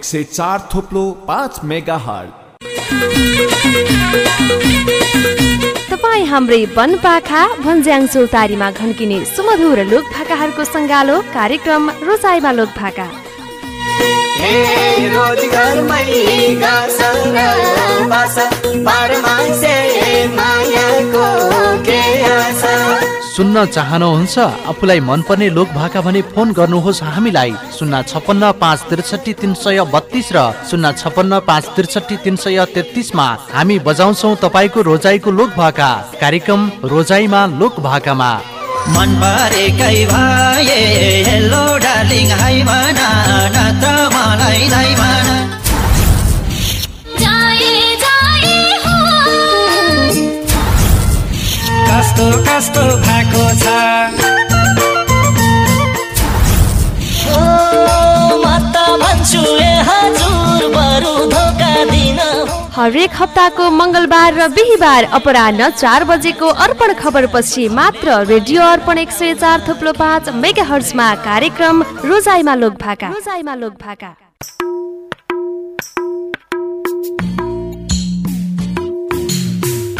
से चार थोप्लो पाँच मेगा तपाईँ हाम्रै वनपाखा भन्ज्याङ चौतारीमा घन्किने सुमधुर लोक भाकाहरूको सङ्गालो कार्यक्रम रोचाइमा लोक भाका हे मायाको सुन्न चाहनुहुन्छ? आफूलाई मनपर्ने लोक भाका भने फोन गर्नुहोस् हामीलाई। शून्य छपन्न पाँच त्रिसठी तिन सय बत्तिस र शून्य छपन्न पाँच त्रिसठी तिन सय तेत्तिसमा हामी बजाउँछौ तपाईँको रोजाइको लोक भाका कार्यक्रम रोजाइमा लोक भाकामा मन हेलो हाई दाइ भना। कस्तो कस्तो भएको छ? हरेक हप्ताको मङ्गलबार र बिहिबार अपराह्न चार बजेको अर्पण खबर पछि मात्र रेडियो अर्पण एक सय चार थुप्लो पाँच मेगा हर्समा कार्यक्रम रोजाइमा लोक भाका रोजाइमा लोक भाका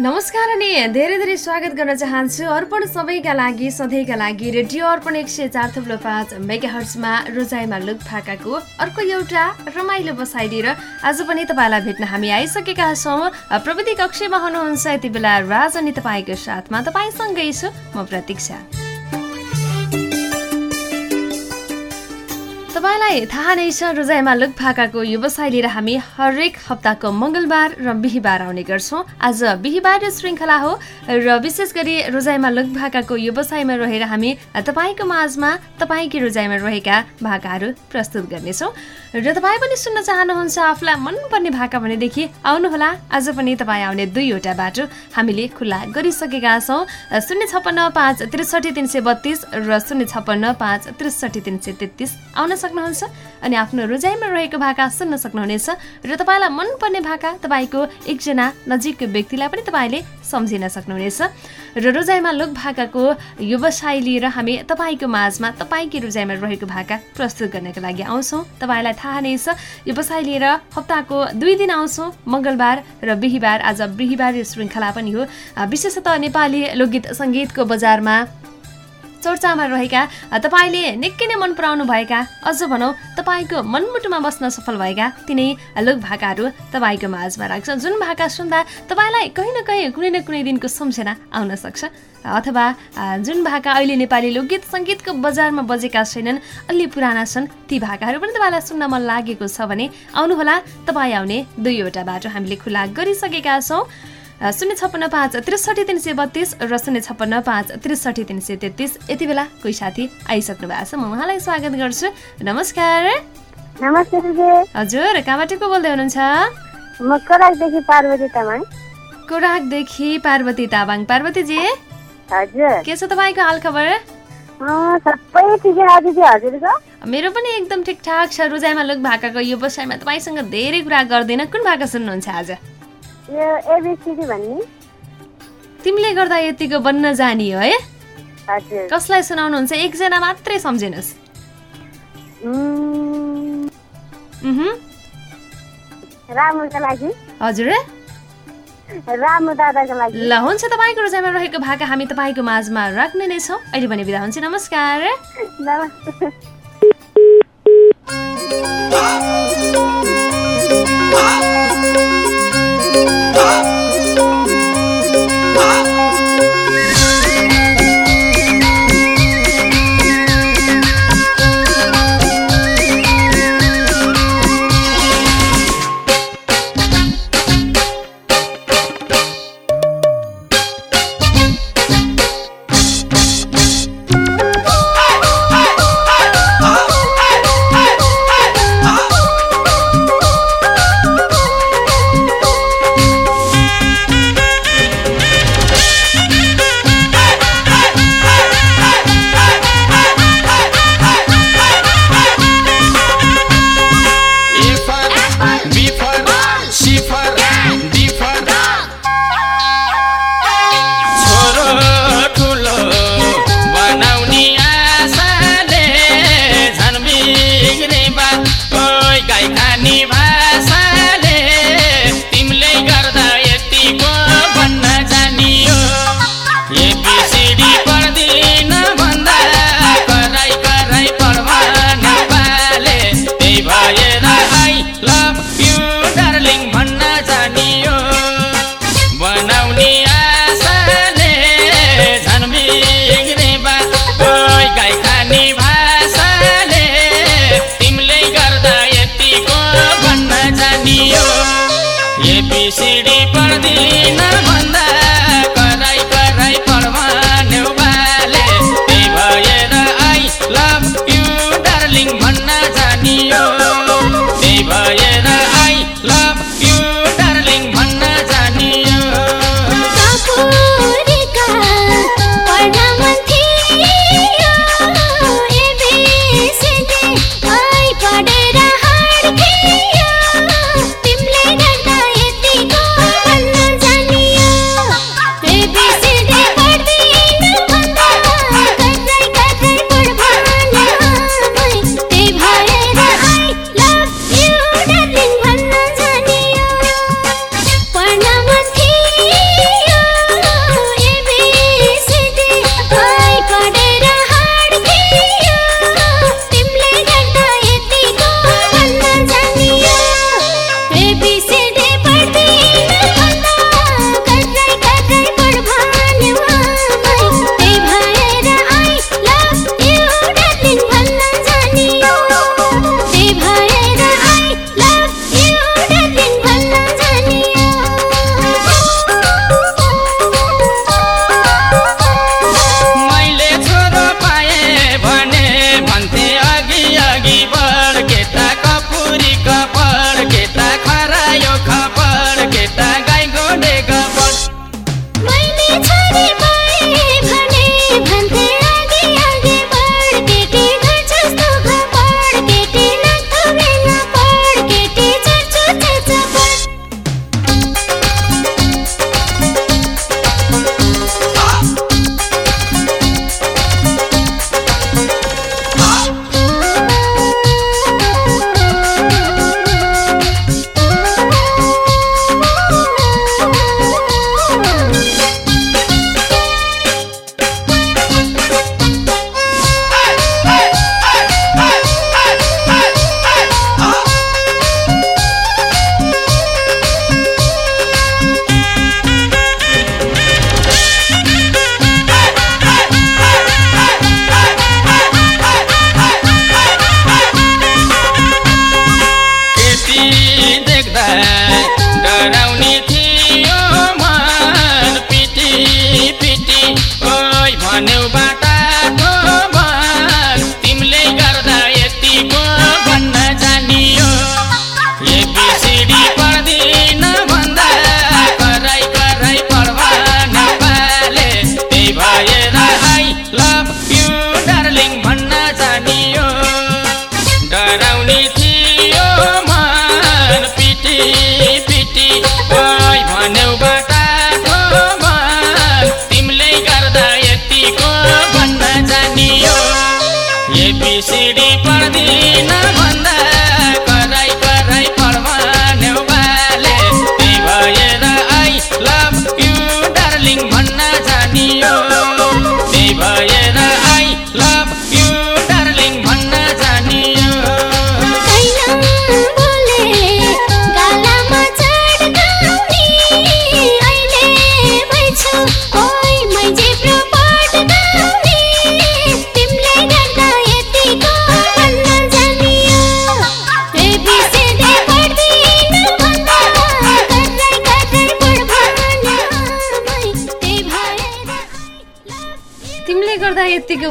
नमस्कार अनि धेरै धेरै स्वागत गर्न चाहन्छु अर्पण सबैका लागि सधैँका लागि रेडियो अर्पण एक सय चार थुप्रो पाँच मेगा हर्समा रोजाइमा लुक फाकाको अर्को एउटा रमाइलो बसाइ लिएर आज पनि तपाईँलाई भेट्न हामी आइसकेका छौँ। प्रविधि कक्षमा हुनुहुन्छ यति बेला राज अनि तपाईँको साथमा तपाईँसँगै छु म प्रतीक्षा। तपाईँलाई थाहा नै छ रोजाइमा लुक फाकाको व्यवसाय लिएर हामी हरेक हप्ताको मङ्गलबार र बिहिबार आउने गर्छौँ। आज बिहिबार श्रृङ्खला हो र विशेष गरी रोजाइमा लुक भाकाको व्यवसायमा रहेर हामी तपाईँको माझमा तपाईँकै रोजाइमा रहेका भाकाहरू प्रस्तुत गर्नेछौँ। र तपाईँ पनि सुन्न चाहनुहुन्छ आफूलाई मनपर्ने भाका भनेदेखि आउनुहोला। आज पनि तपाईँ आउने दुईवटा बाटो हामीले खुल्ला गरिसकेका छौँ। शून्य छप्पन्न पाँच त्रिसठी तिन सय बत्तिस र शून्य छप्पन्न पाँच त्रिसठी तिन सय तेत्तिस। आउन सक्नुहुन्छ अनि आफ्नो रोजाइमा रहेको भाका सुन्न सक्नुहुनेछ र तपाईँलाई मनपर्ने भाका तपाईँको एकजना नजिकको व्यक्तिलाई पनि तपाईँले सम्झिन सक्नुहुनेछ र रोजाइमा लोक भाकाको व्यवसाय लिएर हामी तपाईँको माझमा तपाईँकै रोजाइमा रहेको भाका प्रस्तुत गर्नको लागि आउँछौँ। तपाईँलाई थाहा नै छ व्यवसाय लिएर हप्ताको दुई दिन आउँछौँ मङ्गलबार र बिहिबार। आज बिहिबार श्रृङ्खला पनि हो। विशेषतः नेपाली लोकगीत सङ्गीतको बजारमा चर्चामा रहेका तपाईँले निकै नै मन पराउनु भएका अझ भनौँ तपाईँको मनमुटुमा बस्न सफल भएका तिनै लोक भाकाहरू तपाईँको माझमा राख्छ जुन भाका सुन्दा तपाईँलाई कहीँ न कहीँ कुनै न कुनै दिनको सम्झना आउन सक्छ। अथवा जुन भाका अहिले नेपाली लोकगीत सङ्गीतको बजारमा बजेका छैनन् अलि पुराना छन् ती भाकाहरू पनि तपाईँलाई सुन्न मन लागेको छ भने आउनुहोला तपाईँ आउने दुईवटा बाटो हामीले खुला गरिसकेका छौँ। शून्य छप्पन्न पाँच त्रिसठी तिन सय बत्तिस र शून्य छप्पन्न पाँच त्रिसठी तिन सय तेत्तिस। यति बेला कोही साथी आइसक्नु भएको छ। म उहाँलाई स्वागत गर्छु। नमस्कार। नमस्ते हजुर कहाँबाट को बोल्दै हुनुहुन्छ? म कोराकदेखि पार्वती तामाङ। कोराकदेखि पार्वती पार्वतीजी हजुर। के छ तपाईँको हालखबर सबै ठिकै छ दिदी मेरो पनि एकदम ठिकठाक छ। रोजाइमा लोक भाकाको यो व्यवसायमा तपाईँसँग धेरै कुरा गर्दैन। कुन भाका सुन्नुहुन्छ आज? तिमीले गर्दा यतिको बन्न जानी हो है? हजुर। कसलाई सुनाउनुहुन्छ? एकजना मात्रै सम्झिनुहोस्। हजुर। रामु दादाको लागि। ल हुन्छ तपाईँको रोजाइमा रहेको भाका हामी तपाईँको माझमा राख्ने नै छौँ। अहिले भने बिदा हुन्छ। नमस्कार। नमस्ते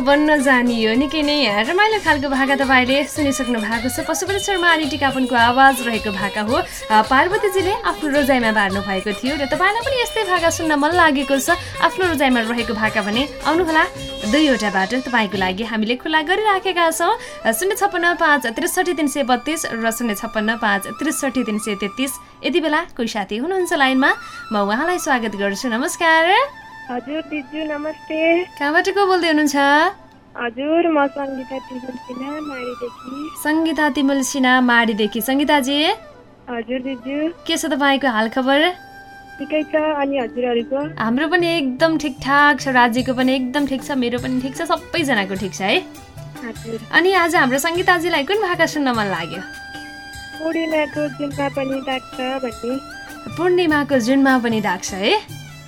बन्न जानियो। निकै नै रमाइलो खालको भाका तपाईँले सुनिसक्नु भएको छ। पशुपति शर्मा अनि टिकापनको आवाज रहेको भाका हो। पार्वतीजीले आफ्नो रोजाइमा बार्नु भएको थियो र तपाईँलाई पनि यस्तै भाका सुन्न मन लागेको छ। आफ्नो रोजाइमा रहेको भाका भने आउनुहोला। दुईवटा बाटो तपाईँको लागि हामीले खुला गरिराखेका छौँ। शून्य छप्पन्न पाँच त्रिसठी तिन सय बत्तिस र शून्य छप्पन्न पाँच त्रिसठी तिन सय तेत्तिस। यति बेला कोही साथी हुनुहुन्छ लाइनमा। म उहाँलाई स्वागत गर्छु। नमस्कार। हजुर दिजु नमस्ते। कहाँबाट को बोल्दै हुनुहुन्छ? हजुर म सङ्गीता टिमुसिना माडीदेखि सङ्गीता तिमुल सिन्हा माडीदेखि सङ्गीताजी? हजुर दिजु। के छ तपाईँको हालखबर? ठिकै छ अनि हजुरहरूको हाम्रो पनि एकदम ठिकठाक छ राज्यको पनि एकदम ठिक छ मेरो पनि ठिक छ सबैजनाको ठिक छ है। अनि आज हाम्रो सङ्गीताजीलाई कुन भाका सुन्न मन लाग्यो? पूर्णिमाको जुनमा पनि लाग्छ भन्ने। पूर्णिमाको जुनमा पनि दाग्छ है।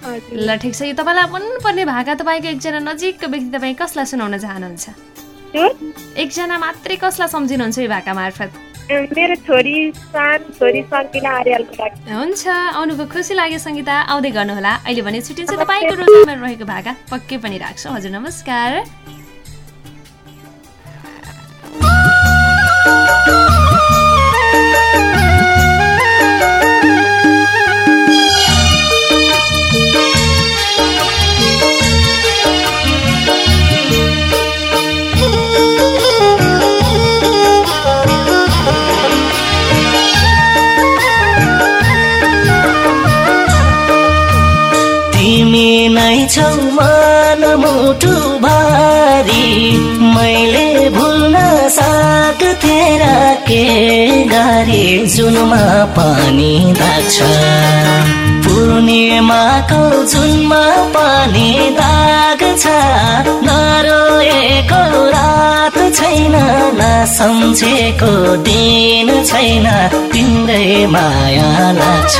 ल ठिक छ। यो तपाईँलाई मनपर्ने भाका तपाईँको एकजना नजिकको व्यक्ति तपाईँ कसलाई सुनाउन चाहनुहुन्छ? एकजना मात्रै कसलाई सम्झिनुहुन्छ यो भाका मार्फत? मेरो छोरी हुन्छ आउनुको खुसी लाग्यो सङ्गीता। आउँदै गर्नुहोला। अहिले भने छुट्टिन्छ तपाईँको रोजमा रहेको भाका पक्कै पनि राख्छु। हजुर नमस्कार। छौ मन मुटु भारी। मैले भुल्न सक्थे के गरे? जुनमा पानी दाग्छ। पूर्णिमाको जुनमा पानी दाग नसम्झेको दिन छैन तिम्रै माया लाग्छ।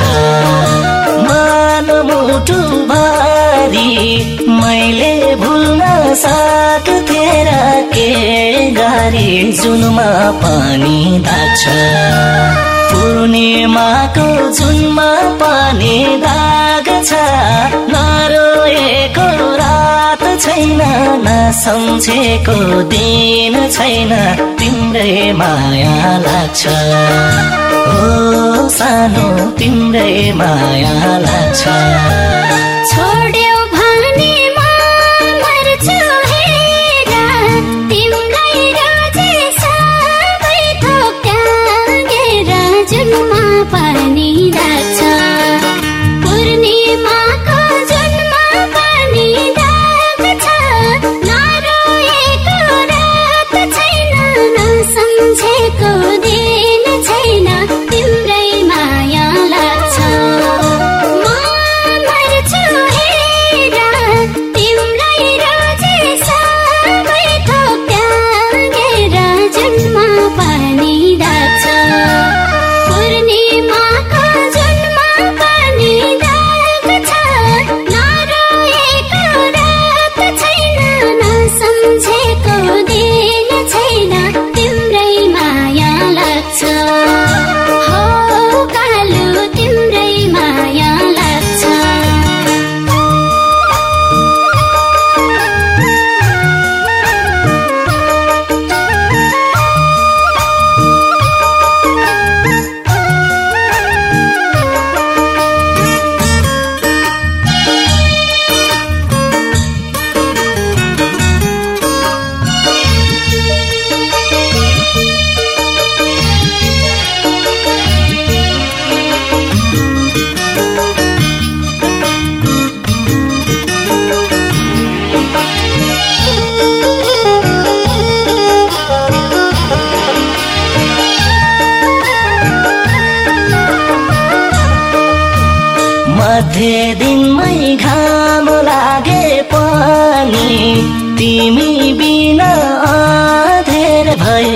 मन मुटु भारी मैले भुल्न सक्थे र के गरे जुनमा पानी दाग्छ पूर्णिमाको जुनमा पानी दाग छ नरोएको रात छैन नसम्झेको दिन छैन। तिम्रै माया लाग्छ। ओ सानो तिम्रै माया लाग्छ। पानी राख्छ पूर्णिमाको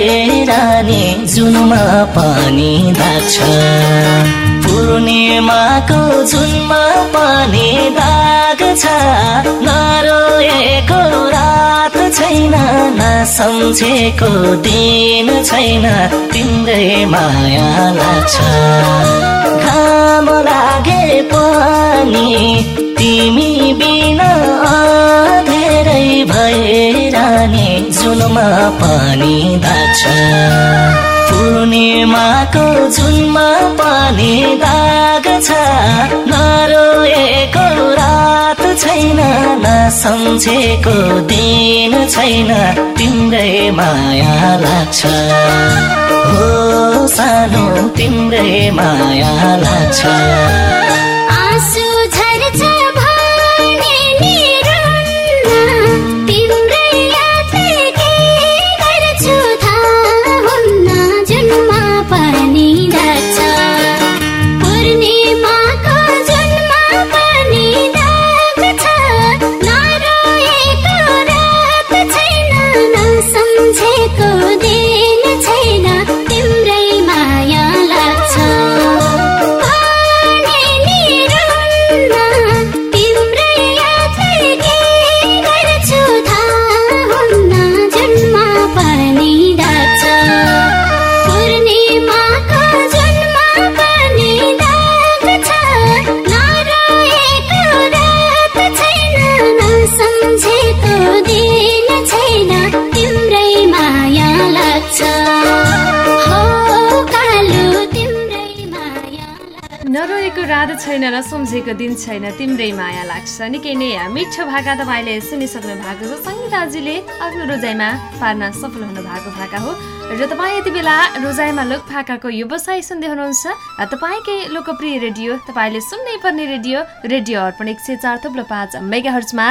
भएर नि जुनमा पानी लाग्छ पूर्णिमाको जुनमा पानी दाग छ नरोएको रात छैन नसम्झेको दिन छैन। तिम्रै माया लाग्छ। घाम लागे पनि तिमी बिना धेरै भएर नि जुनमा पानी दाग्छ पूर्णिमाको जुनमा पानी दाग छ नरोएको रात छैन नसम्झेको दिन छैन तिम्रै माया लाग्छ। हो सानो तिम्रै माया लाग्छ। नरोएको रात छैन नसम्झेको दिन छैन। तिम्रै माया लाग्छ। निकै नै मिठो भाका तपाईँले सुनिसक्नु भएको छ। सङ्गीताजीले आफ्नो रोजाइमा पार्न सफल हुनु भएको भाका हो। र तपाईँ यति बेला रोजाइमा लोक भाकाको व्यवसाय सुन्दै हुनुहुन्छ। तपाईँकै लोकप्रिय रेडियो तपाईँले सुन्नै पर्ने रेडियो रेडियो अर्पण एक सय चार थुप्रो पाँच मेगा हर्चमा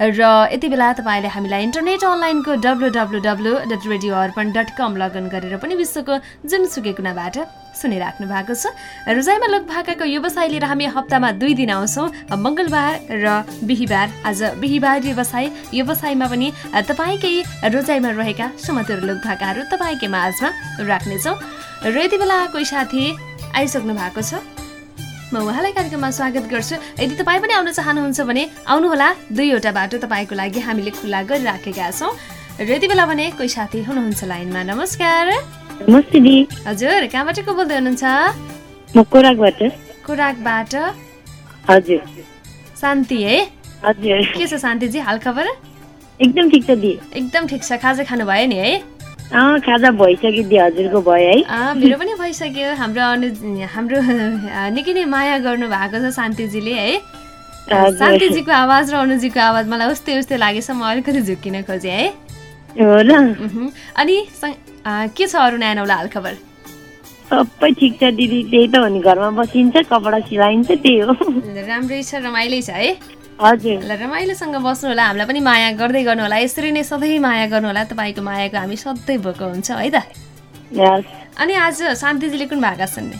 र यति बेला तपाईँले हामीलाई इन्टरनेट अनलाइनको W W W dot radio Arpan dot com login गरेर पनि विश्वको जुनसुकै कुनाबाट सुनिराख्नु भएको छ। रोजाइमा लोक भाकाको व्यवसाय लिएर हामी हप्तामा दुई दिन आउँछौँ। मङ्गलबार र बिहिबार। आज बिहिबार व्यवसाय। व्यवसायमा पनि तपाईँकै रोजाइमा रहेका सुमधुर लोक भाकाहरू तपाईँकै माझमा राख्नेछौँ। र यति बेला कोही साथी आइसक्नु भएको छ। म उहाँलाई कार्यक्रममा स्वागत गर्छु। यदि तपाईँ पनि आउन चाहनुहुन्छ भने आउनुहोला। दुईवटा बाटो तपाईँको लागि हामीले खुल्ला गरिराखेका छौँ। र यति बेला भने कोही साथी हुनुहुन्छ लाइनमा। नमस्कार। नमस्ते हजुर कहाँबाट को बोल्दै हुनुहुन्छ? म कोराकबाट कुराकबाट हजुर। शान्ति है? हजुर। के छ शान्तिजी हाल खबर? एकदम ठिक छ दी। एकदम ठिक छ खाजा खानु भयो नि है? खाजा भइसक्यो दी हजुरको भयो है? मेरो पनि भइसक्यो। हाम्रो अनु हाम्रो निकै नै माया गर्नु भएको छ शान्तिजीले है। शान्तिजीको आवाज र अनुजीको आवाज मलाई उस्तै उस्तै लागेछ म अलिकति झुक्किन खोजेँ है। अनि के छ अरू नयाँ नौला हालखबर सबै ठिक छ दिदी त्यही त हो नि घरमा बसिन्छ कपडा सिलाइन्छ त्यही हो। राम्रै छ रमाइलै छ है। हजुर। ल रमाइलोसँग बस्नु होला हामीलाई पनि माया गर्दै गर्नु होला यसरी नै सधैँ माया गर्नु होला तपाईँको मायाको हामी सधैँ भएको हुन्छ है त। अनि आज शान्तिजीले कुन भाका सुन्ने?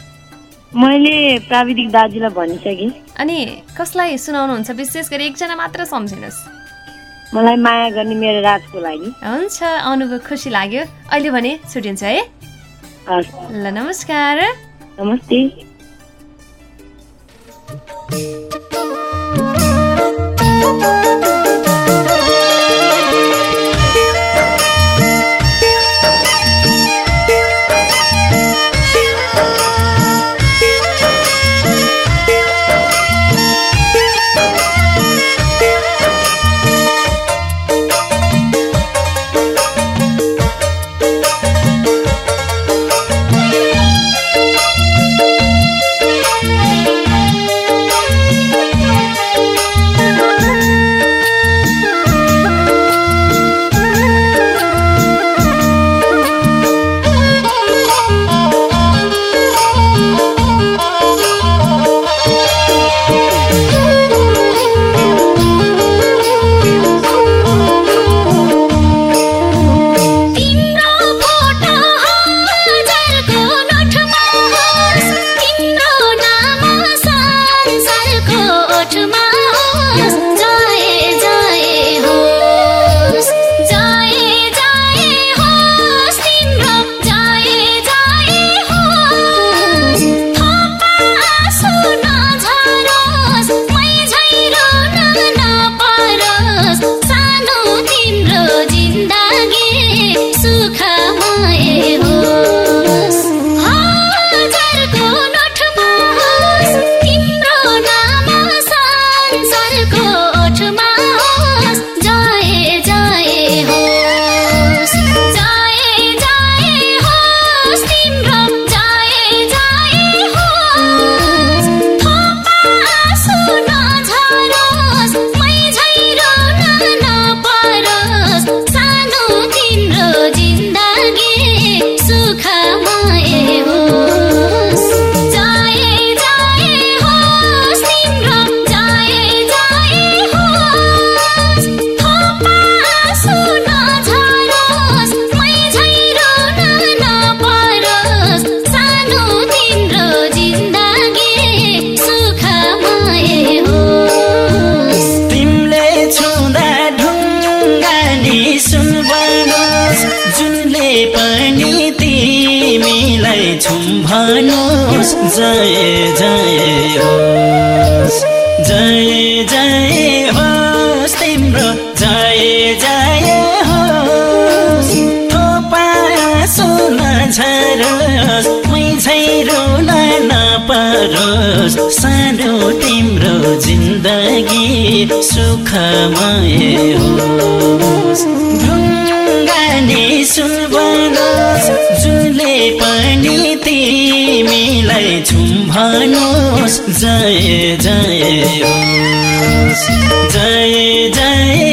मैले प्राविधिक दाजुलाई भनिसकेँ। अनि कसलाई सुनाउनुहुन्छ? विशेष गरी एकजना मात्र सम्झिनुहोस्। मलाई माया गर्ने मेरो राजको लागि। हुन्छ आउनुभयो खुसी लाग्यो। अहिले भने छुटिन्छ है? ल नमस्कार। नमस्ते। छुम्भनुहोस् जय जय होस् जय जय होस् तिम्रो जय जय होस्। सुन झरोस् मै नपरोस् सानो तिम्रो जिन्दगी सुखमय होस्। ढुङ्गाने सुल्बनोस् जुले पनि तिमीलाई छुम्भनोस् जय जय जय जय।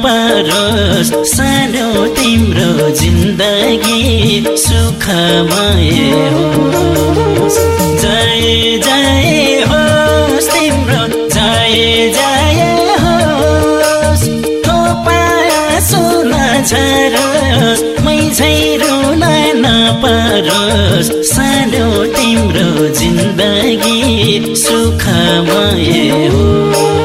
नपरोस् सानो तिम्रो जिन्दगी सुखमय होस्। जय जय होस् तिम्रो जय जय होस्। थोपा सुन झरोस् मै झै रुन नपरोस् सानो तिम्रो जिन्दगी सुखमय होस्।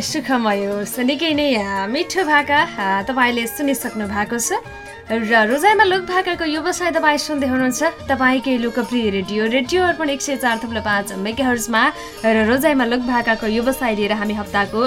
सुखमय होस् निकै नै मिठो भाका तपाईँले सुनिसक्नु भएको छ। र रोजाइमा लोक भाकाको व्यवसाय तपाईँ सुन्दै हुनुहुन्छ। तपाईँकै लोकप्रिय रेडियो रेडियो अर्पण एक सय चार थप्लो पाँच मेगाहर्जमा र रोजाइमा लोक भाकाको व्यवसाय लिएर हामी हप्ताको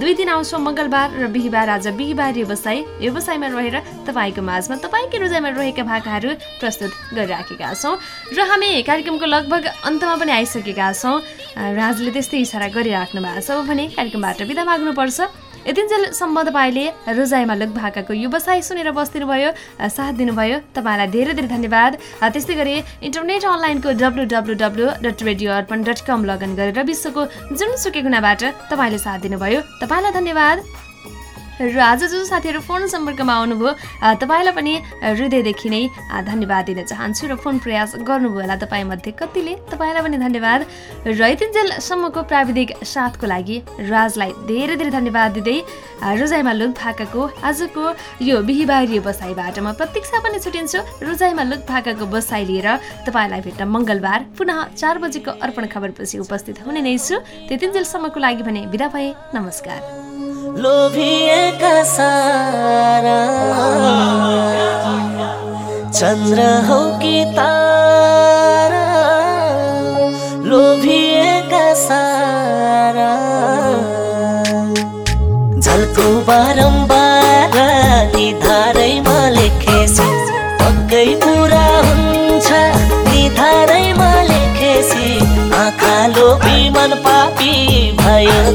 दुई दिन आउँछौँ मङ्गलबार र बिहिबार आज बिहिबार व्यवसाय। व्यवसायमा रहेर तपाईँको माझमा तपाईँकै रोजाइमा रहेका भाकाहरू प्रस्तुत गरिराखेका छौँ। र हामी कार्यक्रमको लगभग अन्तमा पनि आइसकेका छौँ। राजले त्यस्तै इसारा गरिराख्नु भएको छ भने कार्यक्रमबाट बिदा माग्नुपर्छ। यतिन्जेलसम्म तपाईँले रोजाइमा लोक भाकाको व्यवसाय सुनेर बस्दिनुभयो साथ दिनुभयो। तपाईँलाई धेरै धेरै धन्यवाद। त्यस्तै गरी इन्टरनेट अनलाइनको W W W dot radio Arpan dot com login गरेर विश्वको जुनसुकै कुनाबाट तपाईँले साथ दिनुभयो। तपाईँलाई धन्यवाद। र आज जो साथीहरू फोन सम्पर्कमा आउनुभयो तपाईँलाई पनि हृदयदेखि नै धन्यवाद दिन चाहन्छु र फोन प्रयास गर्नुभयो होला तपाईँमध्ये कतिले। तपाईँलाई पनि धन्यवाद। र यतिन्जेलसम्मको प्राविधिक साथको लागि राजलाई धेरै धेरै धन्यवाद दिँदै रोजाइमा लुक भाकाको आजको यो बिहिबारी बसाइबाट म प्रतीक्षा पनि छुटिन्छु। रोजाइमा लुक भाकाको बसाइ लिएर तपाईँलाई भेट्न मङ्गलबार पुनः चार बजेको अर्पण खबरपछि उपस्थित हुने नै छु। त्यतिन्जेलसम्मको लागि भने बिदा भए नमस्कार। लोभिएका सारा। चन्द्र हौ कि तारा? लोभिएका सारा। झल्को बारम्बार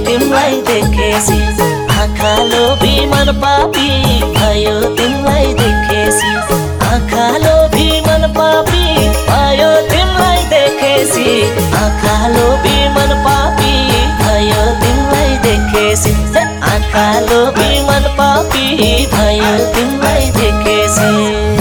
तिमीलाई देखेसी। आँखा लोभी मन पापी भयो तिमीलाई देखेसी। आँखा लोभी मन पापी भयो तिमीलाई देखेसी। आँखा लोभी मन पापी भयो तिमीलाई देखेसी। आँखा लोभी मन पापी भयो तिमीलाई देखेसी।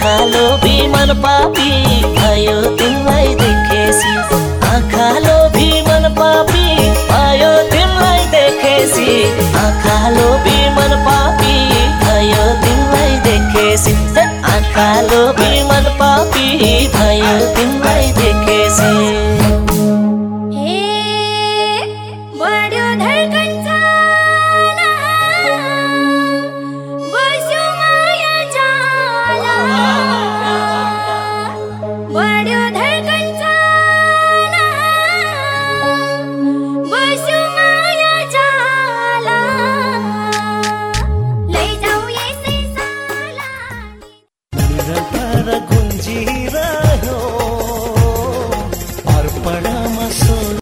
आँखा लोभी मन पापी भयो तिमीलाई देखेसी। आँखा लोभी मन पापी भयो तिमीलाई देखेसी। आँखा लोभी मन पापी भयो तिमीलाई देखेसी। आँखा लोभी मन पापी भयो तिमीलाई देखेसी।